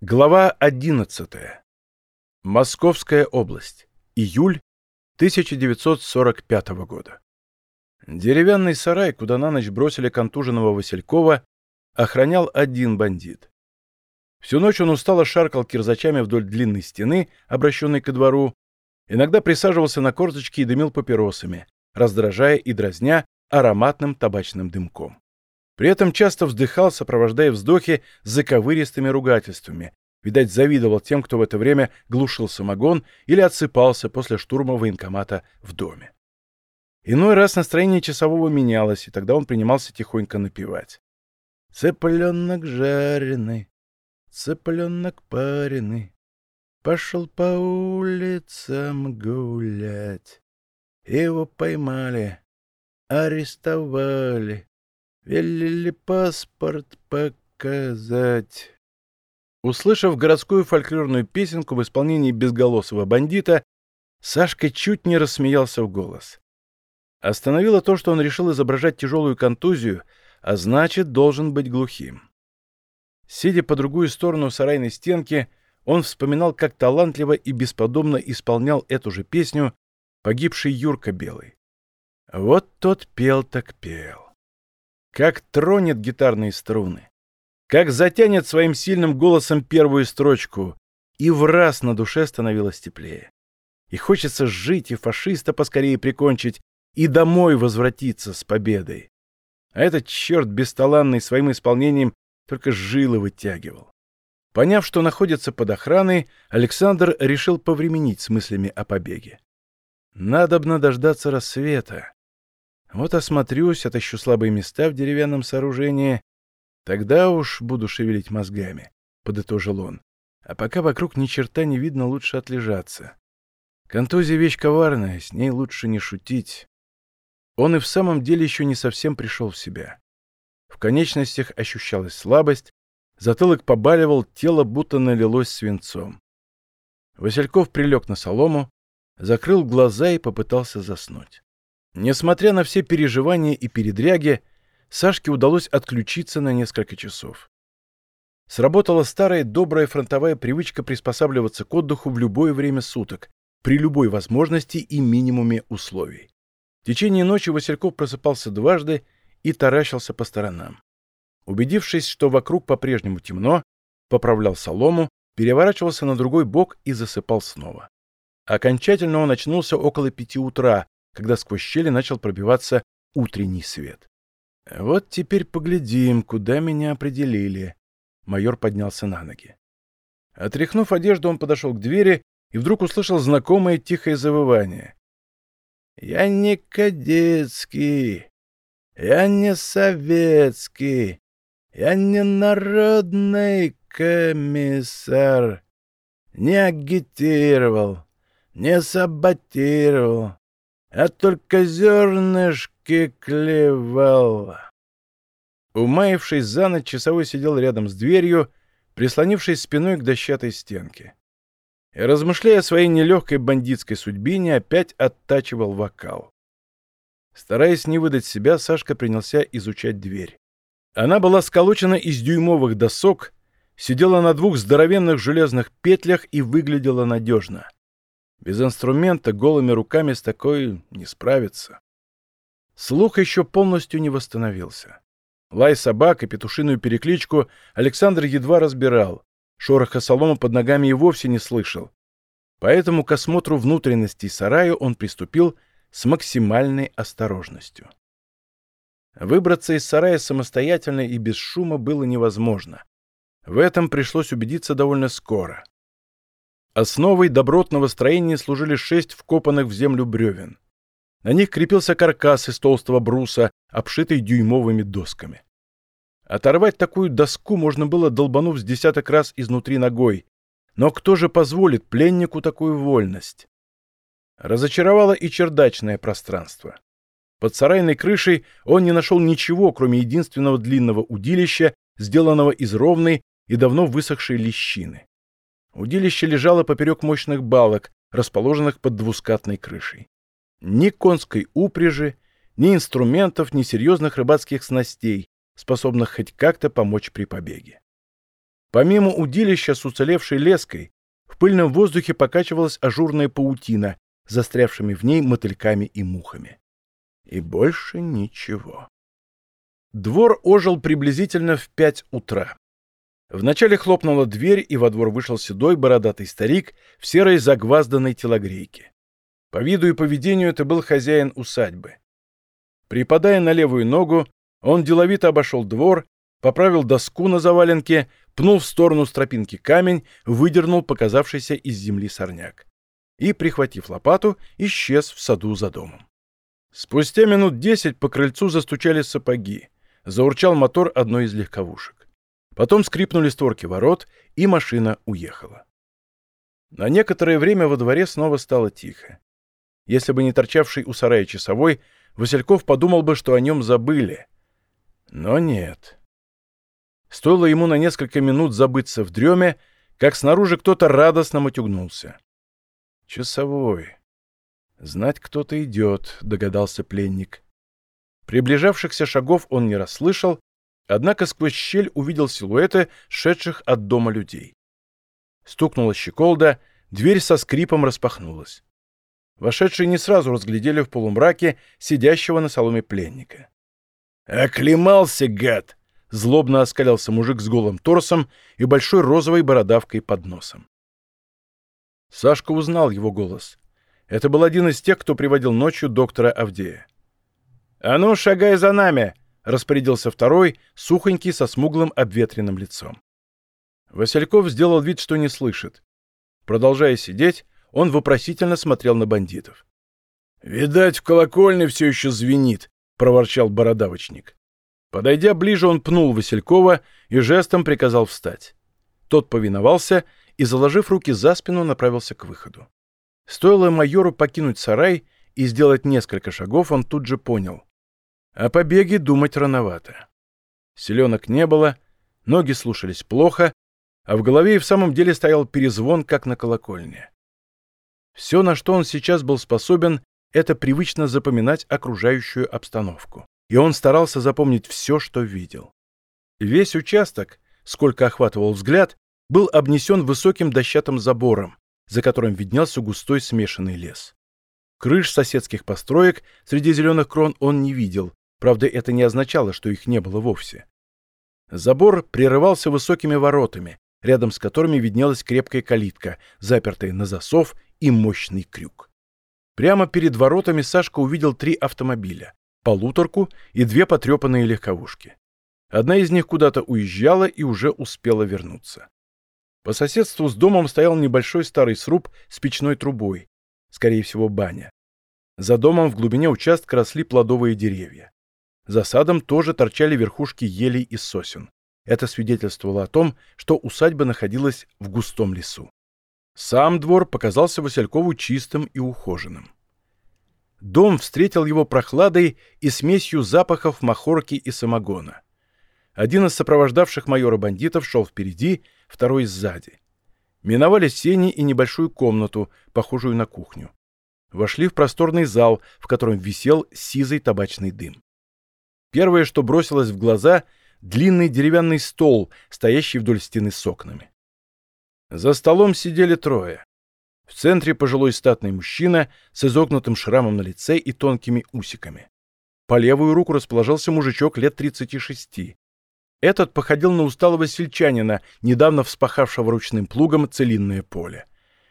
Глава 11. Московская область. Июль 1945 года. Деревянный сарай, куда на ночь бросили контуженного Василькова, охранял один бандит. Всю ночь он устало шаркал кирзачами вдоль длинной стены, обращенной ко двору, иногда присаживался на корточки и дымил папиросами, раздражая и дразня ароматным табачным дымком. При этом часто вздыхал, сопровождая вздохи заковыристыми ругательствами. Видать, завидовал тем, кто в это время глушил самогон или отсыпался после штурма военкомата в доме. Иной раз настроение часового менялось, и тогда он принимался тихонько напевать. «Цыпленок жареный, цыпленок пареный, пошел по улицам гулять. Его поймали, арестовали, Велели паспорт показать. Услышав городскую фольклорную песенку в исполнении безголосого бандита, Сашка чуть не рассмеялся в голос. Остановило то, что он решил изображать тяжелую контузию, а значит, должен быть глухим. Сидя по другую сторону сарайной стенки, он вспоминал, как талантливо и бесподобно исполнял эту же песню погибший Юрка Белый. Вот тот пел так пел. Как тронет гитарные струны. Как затянет своим сильным голосом первую строчку. И в раз на душе становилось теплее. И хочется жить, и фашиста поскорее прикончить, и домой возвратиться с победой. А этот черт бесталанный своим исполнением только жилы вытягивал. Поняв, что находится под охраной, Александр решил повременить с мыслями о побеге. Надобно дождаться рассвета. Вот осмотрюсь, отыщу слабые места в деревянном сооружении. Тогда уж буду шевелить мозгами, — подытожил он. А пока вокруг ни черта не видно, лучше отлежаться. Контузия — вещь коварная, с ней лучше не шутить. Он и в самом деле еще не совсем пришел в себя. В конечностях ощущалась слабость, затылок побаливал, тело будто налилось свинцом. Васильков прилег на солому, закрыл глаза и попытался заснуть. Несмотря на все переживания и передряги, Сашке удалось отключиться на несколько часов. Сработала старая добрая фронтовая привычка приспосабливаться к отдыху в любое время суток, при любой возможности и минимуме условий. В течение ночи Васильков просыпался дважды и таращился по сторонам. Убедившись, что вокруг по-прежнему темно, поправлял солому, переворачивался на другой бок и засыпал снова. Окончательно он очнулся около пяти утра, когда сквозь щели начал пробиваться утренний свет. «Вот теперь поглядим, куда меня определили». Майор поднялся на ноги. Отряхнув одежду, он подошел к двери и вдруг услышал знакомое тихое завывание. «Я не кадетский, я не советский, я не народный комиссар, не агитировал, не саботировал, а только зернышки клевал. Умаившись за ночь, часовой сидел рядом с дверью, прислонившись спиной к дощатой стенке. И, размышляя о своей нелегкой бандитской судьбине, опять оттачивал вокал. Стараясь не выдать себя, Сашка принялся изучать дверь. Она была сколочена из дюймовых досок, сидела на двух здоровенных железных петлях и выглядела надежно. Без инструмента голыми руками с такой не справиться. Слух еще полностью не восстановился. Лай собак и петушиную перекличку Александр едва разбирал. Шороха солома под ногами и вовсе не слышал. Поэтому к осмотру внутренностей сарая он приступил с максимальной осторожностью. Выбраться из сарая самостоятельно и без шума было невозможно. В этом пришлось убедиться довольно скоро. Основой добротного строения служили шесть вкопанных в землю бревен. На них крепился каркас из толстого бруса, обшитый дюймовыми досками. Оторвать такую доску можно было, долбанув с десяток раз изнутри ногой. Но кто же позволит пленнику такую вольность? Разочаровало и чердачное пространство. Под сарайной крышей он не нашел ничего, кроме единственного длинного удилища, сделанного из ровной и давно высохшей лещины. Удилище лежало поперек мощных балок, расположенных под двускатной крышей. Ни конской упряжи, ни инструментов, ни серьезных рыбацких снастей, способных хоть как-то помочь при побеге. Помимо удилища с уцелевшей леской, в пыльном воздухе покачивалась ажурная паутина, застрявшими в ней мотыльками и мухами. И больше ничего. Двор ожил приблизительно в пять утра. Вначале хлопнула дверь, и во двор вышел седой бородатый старик в серой загвазданной телогрейке. По виду и поведению это был хозяин усадьбы. Припадая на левую ногу, он деловито обошел двор, поправил доску на заваленке, пнул в сторону с тропинки камень, выдернул показавшийся из земли сорняк. И, прихватив лопату, исчез в саду за домом. Спустя минут десять по крыльцу застучали сапоги. Заурчал мотор одной из легковушек. Потом скрипнули створки ворот, и машина уехала. На некоторое время во дворе снова стало тихо. Если бы не торчавший у сарая часовой, Васильков подумал бы, что о нем забыли. Но нет. Стоило ему на несколько минут забыться в дреме, как снаружи кто-то радостно матюгнулся. «Часовой. Знать кто-то идет», — догадался пленник. Приближавшихся шагов он не расслышал, однако сквозь щель увидел силуэты шедших от дома людей. Стукнула щеколда, дверь со скрипом распахнулась. Вошедшие не сразу разглядели в полумраке сидящего на соломе пленника. «Оклемался, гад!» — злобно оскалялся мужик с голым торсом и большой розовой бородавкой под носом. Сашка узнал его голос. Это был один из тех, кто приводил ночью доктора Авдея. «А ну, шагай за нами!» — распорядился второй, сухонький, со смуглым обветренным лицом. Васильков сделал вид, что не слышит. Продолжая сидеть, он вопросительно смотрел на бандитов. «Видать, в колокольне все еще звенит», — проворчал бородавочник. Подойдя ближе, он пнул Василькова и жестом приказал встать. Тот повиновался и, заложив руки за спину, направился к выходу. Стоило майору покинуть сарай и сделать несколько шагов, он тут же понял. О побеге думать рановато. Селенок не было, ноги слушались плохо, а в голове и в самом деле стоял перезвон, как на колокольне. Все, на что он сейчас был способен, это привычно запоминать окружающую обстановку. И он старался запомнить все, что видел. Весь участок, сколько охватывал взгляд, был обнесен высоким дощатым забором, за которым виднелся густой смешанный лес. Крыш соседских построек среди зеленых крон он не видел, правда, это не означало, что их не было вовсе. Забор прерывался высокими воротами, рядом с которыми виднелась крепкая калитка, запертая на засов и мощный крюк. Прямо перед воротами Сашка увидел три автомобиля, полуторку и две потрепанные легковушки. Одна из них куда-то уезжала и уже успела вернуться. По соседству с домом стоял небольшой старый сруб с печной трубой, скорее всего, баня. За домом в глубине участка росли плодовые деревья. За садом тоже торчали верхушки елей и сосен. Это свидетельствовало о том, что усадьба находилась в густом лесу. Сам двор показался Василькову чистым и ухоженным. Дом встретил его прохладой и смесью запахов махорки и самогона. Один из сопровождавших майора бандитов шел впереди, второй сзади. Миновали сени и небольшую комнату, похожую на кухню. Вошли в просторный зал, в котором висел сизый табачный дым. Первое, что бросилось в глаза — длинный деревянный стол, стоящий вдоль стены с окнами. За столом сидели трое. В центре пожилой статный мужчина с изогнутым шрамом на лице и тонкими усиками. По левую руку расположился мужичок лет 36. Этот походил на усталого сельчанина, недавно вспахавшего ручным плугом целинное поле.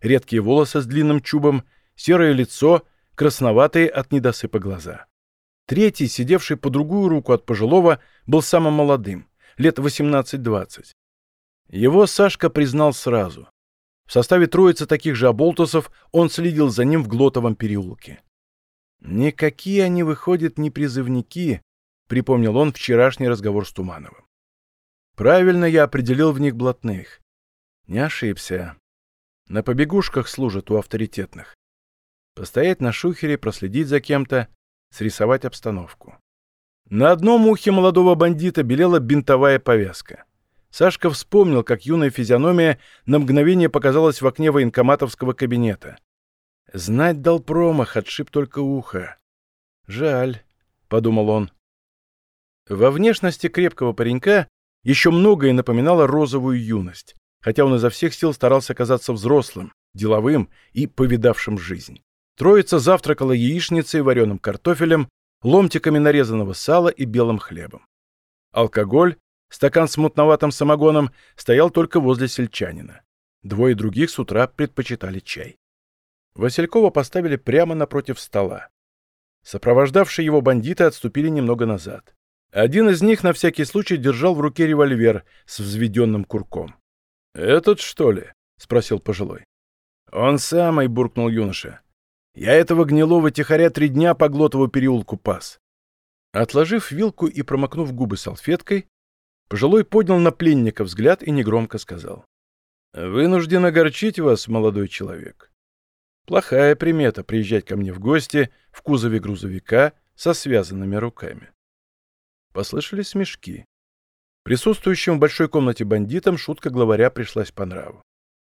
Редкие волосы с длинным чубом, серое лицо, красноватые от недосыпа глаза. Третий, сидевший по другую руку от пожилого, был самым молодым, лет 18-20. Его Сашка признал сразу. В составе троицы таких же оболтусов он следил за ним в Глотовом переулке. «Никакие они, выходят, не призывники», — припомнил он вчерашний разговор с Тумановым. «Правильно я определил в них блатных. Не ошибся. На побегушках служат у авторитетных. Постоять на шухере, проследить за кем-то, срисовать обстановку». На одном ухе молодого бандита белела бинтовая повязка. Сашка вспомнил, как юная физиономия на мгновение показалась в окне военкоматовского кабинета. Знать дал промах, отшиб только ухо. «Жаль», — подумал он. Во внешности крепкого паренька еще многое напоминало розовую юность, хотя он изо всех сил старался казаться взрослым, деловым и повидавшим жизнь. Троица завтракала яичницей, вареным картофелем, ломтиками нарезанного сала и белым хлебом. Алкоголь, стакан с мутноватым самогоном, стоял только возле сельчанина. Двое других с утра предпочитали чай. Василькова поставили прямо напротив стола. Сопровождавшие его бандиты отступили немного назад. Один из них на всякий случай держал в руке револьвер с взведенным курком. «Этот, что ли?» — спросил пожилой. «Он самый», — буркнул юноша. «Я этого гнилого тихоря три дня по Глотову переулку пас». Отложив вилку и промокнув губы салфеткой, пожилой поднял на пленника взгляд и негромко сказал. «Вынужден огорчить вас, молодой человек. Плохая примета приезжать ко мне в гости в кузове грузовика со связанными руками». Послышались смешки. Присутствующим в большой комнате бандитам шутка главаря пришлась по нраву.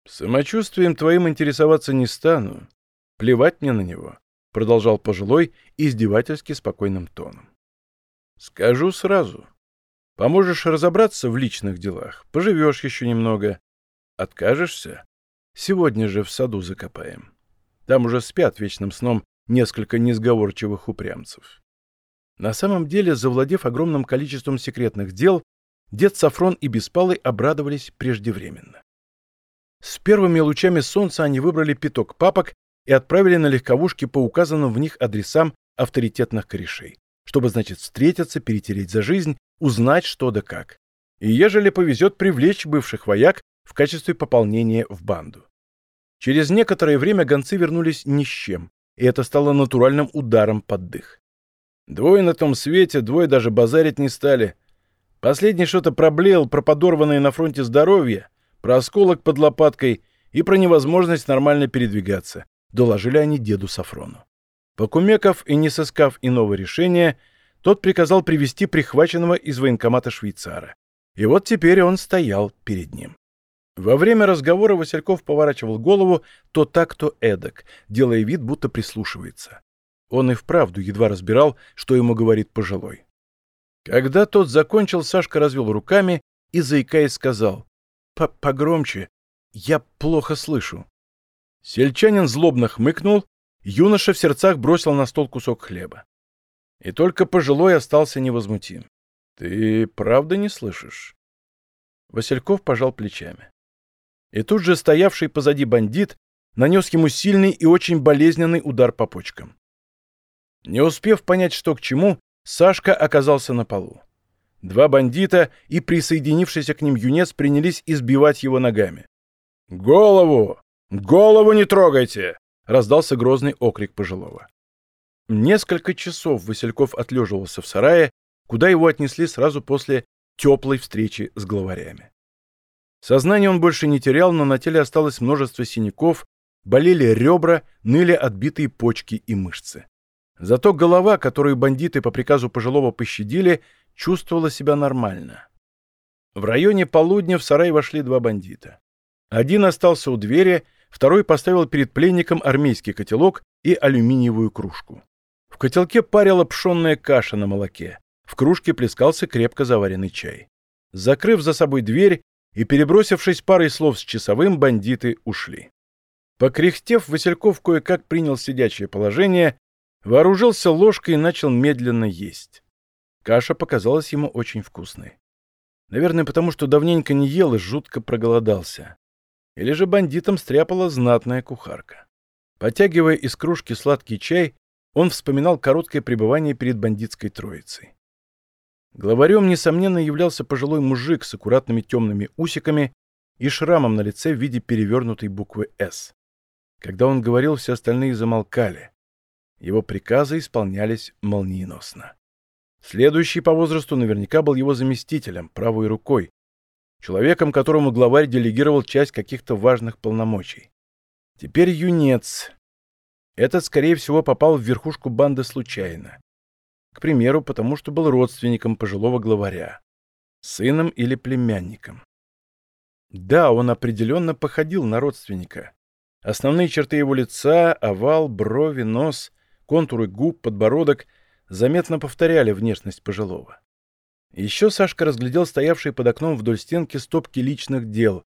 «Самочувствием твоим интересоваться не стану. Плевать мне на него», — продолжал пожилой издевательски спокойным тоном. «Скажу сразу. Поможешь разобраться в личных делах, поживешь еще немного. Откажешься? Сегодня же в саду закопаем. Там уже спят вечным сном несколько несговорчивых упрямцев». На самом деле, завладев огромным количеством секретных дел, дед Сафрон и Беспалый обрадовались преждевременно. С первыми лучами солнца они выбрали пяток папок и отправили на легковушки по указанным в них адресам авторитетных корешей, чтобы, значит, встретиться, перетереть за жизнь, узнать что да как. И ежели повезет привлечь бывших вояк в качестве пополнения в банду. Через некоторое время гонцы вернулись ни с чем, и это стало натуральным ударом под дых. Двое на том свете, двое даже базарить не стали. Последний что-то проблеял про подорванное на фронте здоровье, про осколок под лопаткой и про невозможность нормально передвигаться. Доложили они деду Сафрону. Покумеков и не сыскав иного решения, тот приказал привести прихваченного из военкомата швейцара. И вот теперь он стоял перед ним. Во время разговора Васильков поворачивал голову то так, то эдак, делая вид, будто прислушивается. Он и вправду едва разбирал, что ему говорит пожилой. Когда тот закончил, Сашка развел руками и, заикаясь, сказал «Погромче, я плохо слышу». Сельчанин злобно хмыкнул, юноша в сердцах бросил на стол кусок хлеба. И только пожилой остался невозмутим. «Ты правда не слышишь?» Васильков пожал плечами. И тут же стоявший позади бандит нанес ему сильный и очень болезненный удар по почкам. Не успев понять, что к чему, Сашка оказался на полу. Два бандита и присоединившийся к ним юнец принялись избивать его ногами. «Голову! Голову не трогайте!» — раздался грозный окрик пожилого. Несколько часов Васильков отлеживался в сарае, куда его отнесли сразу после теплой встречи с главарями. Сознание он больше не терял, но на теле осталось множество синяков, болели ребра, ныли отбитые почки и мышцы. Зато голова, которую бандиты по приказу пожилого пощадили, чувствовала себя нормально. В районе полудня в сарай вошли два бандита. Один остался у двери, второй поставил перед пленником армейский котелок и алюминиевую кружку. В котелке парила пшенная каша на молоке, в кружке плескался крепко заваренный чай. Закрыв за собой дверь и перебросившись парой слов с часовым, бандиты ушли. Покряхтев, Васильков кое-как принял сидячее положение Вооружился ложкой и начал медленно есть. Каша показалась ему очень вкусной. Наверное, потому что давненько не ел и жутко проголодался. Или же бандитам стряпала знатная кухарка. Потягивая из кружки сладкий чай, он вспоминал короткое пребывание перед бандитской троицей. Главарем, несомненно, являлся пожилой мужик с аккуратными темными усиками и шрамом на лице в виде перевернутой буквы «С». Когда он говорил, все остальные замолкали. Его приказы исполнялись молниеносно. Следующий по возрасту наверняка был его заместителем, правой рукой, человеком, которому главарь делегировал часть каких-то важных полномочий. Теперь юнец. Этот, скорее всего, попал в верхушку банды случайно. К примеру, потому что был родственником пожилого главаря, сыном или племянником. Да, он определенно походил на родственника. Основные черты его лица, овал, брови, нос Контуры губ, подбородок заметно повторяли внешность пожилого. Еще Сашка разглядел стоявшие под окном вдоль стенки стопки личных дел.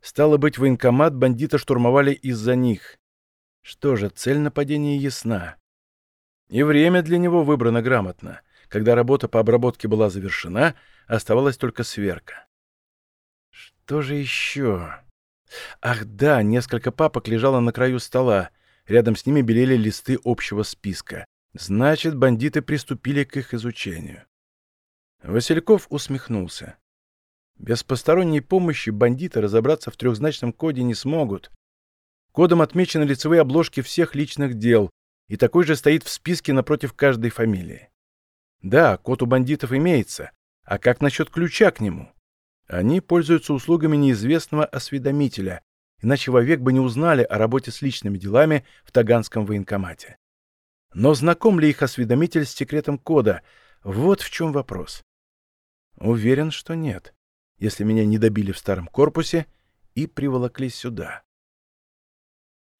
Стало быть, военкомат бандита штурмовали из-за них. Что же, цель нападения ясна. И время для него выбрано грамотно. Когда работа по обработке была завершена, оставалась только сверка. Что же еще? Ах да, несколько папок лежало на краю стола. Рядом с ними белели листы общего списка. Значит, бандиты приступили к их изучению. Васильков усмехнулся. Без посторонней помощи бандиты разобраться в трехзначном коде не смогут. Кодом отмечены лицевые обложки всех личных дел, и такой же стоит в списке напротив каждой фамилии. Да, код у бандитов имеется, а как насчет ключа к нему? Они пользуются услугами неизвестного осведомителя, иначе вовек бы не узнали о работе с личными делами в Таганском военкомате. Но знаком ли их осведомитель с секретом кода? Вот в чем вопрос. Уверен, что нет, если меня не добили в старом корпусе и приволокли сюда.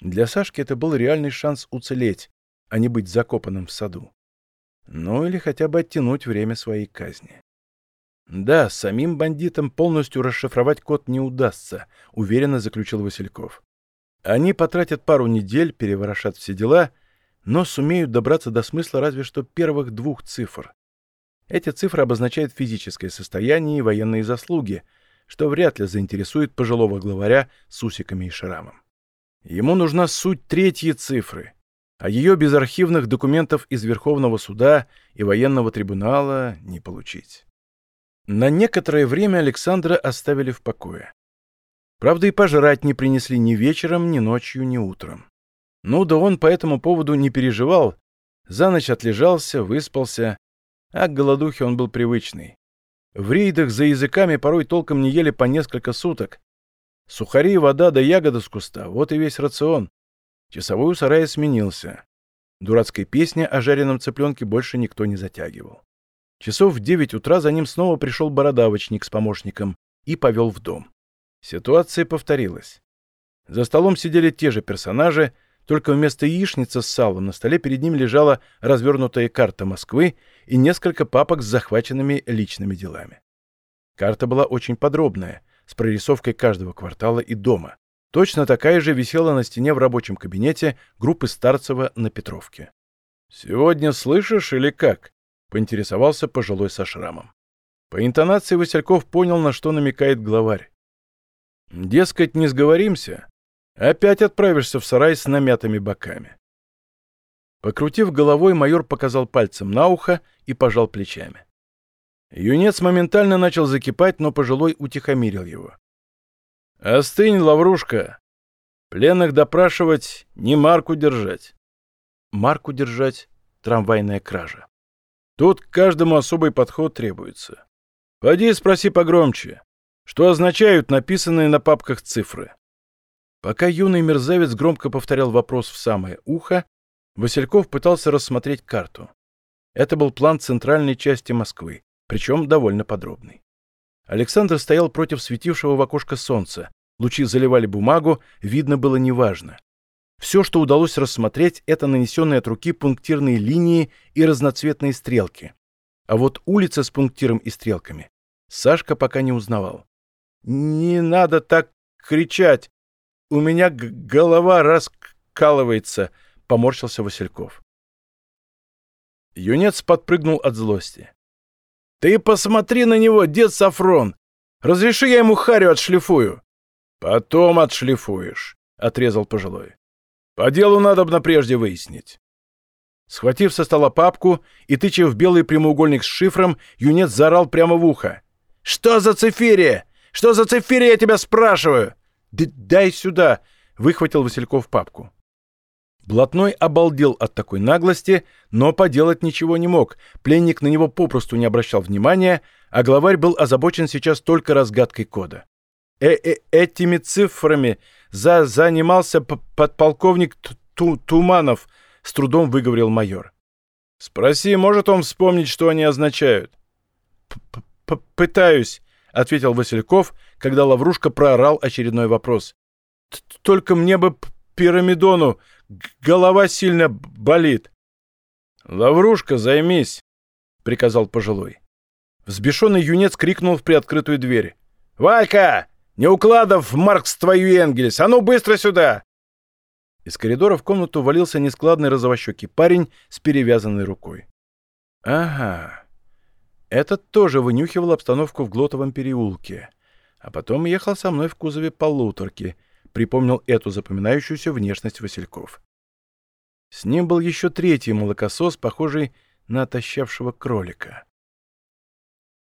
Для Сашки это был реальный шанс уцелеть, а не быть закопанным в саду. Ну или хотя бы оттянуть время своей казни. Да, самим бандитам полностью расшифровать код не удастся, уверенно заключил Васильков. Они потратят пару недель, переворошат все дела, но сумеют добраться до смысла разве что первых двух цифр. Эти цифры обозначают физическое состояние и военные заслуги, что вряд ли заинтересует пожилого главаря с усиками и шрамом. Ему нужна суть третьей цифры, а ее без архивных документов из Верховного суда и военного трибунала не получить. На некоторое время Александра оставили в покое. Правда, и пожрать не принесли ни вечером, ни ночью, ни утром. Ну да он по этому поводу не переживал, за ночь отлежался, выспался, а к голодухе он был привычный. В рейдах за языками порой толком не ели по несколько суток. Сухари, вода да ягода с куста — вот и весь рацион. Часовой у сарая сменился. Дурацкой песни о жареном цыпленке больше никто не затягивал. Часов в девять утра за ним снова пришел бородавочник с помощником и повел в дом. Ситуация повторилась. За столом сидели те же персонажи, только вместо яичницы с салом на столе перед ним лежала развернутая карта Москвы и несколько папок с захваченными личными делами. Карта была очень подробная, с прорисовкой каждого квартала и дома. Точно такая же висела на стене в рабочем кабинете группы Старцева на Петровке. «Сегодня слышишь или как?» — поинтересовался пожилой со шрамом. По интонации Васильков понял, на что намекает главарь. «Дескать, не сговоримся, Опять отправишься в сарай с намятыми боками. Покрутив головой, майор показал пальцем на ухо и пожал плечами. Юнец моментально начал закипать, но пожилой утихомирил его. «Остынь, лаврушка! Пленных допрашивать, не марку держать». «Марку держать — трамвайная кража. Тут каждому особый подход требуется. Пойди спроси погромче, что означают написанные на папках цифры». Пока юный мерзавец громко повторял вопрос в самое ухо, Васильков пытался рассмотреть карту. Это был план центральной части Москвы, причем довольно подробный. Александр стоял против светившего в окошко солнца. Лучи заливали бумагу, видно было неважно. Все, что удалось рассмотреть, это нанесенные от руки пунктирные линии и разноцветные стрелки. А вот улица с пунктиром и стрелками Сашка пока не узнавал. «Не надо так кричать!» У меня голова раскалывается, — поморщился Васильков. Юнец подпрыгнул от злости. — Ты посмотри на него, дед Сафрон! Разреши я ему харю отшлифую. — Потом отшлифуешь, — отрезал пожилой. — По делу надо бы прежде выяснить. Схватив со стола папку и тыча в белый прямоугольник с шифром, юнец заорал прямо в ухо. «Что за цифирия? Что за цифирия, я тебя спрашиваю? «Дай сюда!» — выхватил Васильков папку. Блатной обалдел от такой наглости, но поделать ничего не мог. Пленник на него попросту не обращал внимания, а главарь был озабочен сейчас только разгадкой кода. Э -э «Этими цифрами за занимался подполковник Ту Туманов», — с трудом выговорил майор. «Спроси, может он вспомнить, что они означают?» П -п «Пытаюсь», — ответил Васильков, когда Лаврушка проорал очередной вопрос. «Только мне бы пирамидону, голова сильно болит». «Лаврушка, займись», — приказал пожилой. Взбешенный юнец крикнул в приоткрытую дверь. «Валька! Не укладов, Маркс, твою Энгельс! А ну быстро сюда!» Из коридора в комнату валился нескладный розовощекий парень с перевязанной рукой. «Ага. Этот тоже вынюхивал обстановку в Глотовом переулке. А потом ехал со мной в кузове полуторки», — припомнил эту запоминающуюся внешность Васильков. С ним был еще третий молокосос, похожий на отощавшего кролика.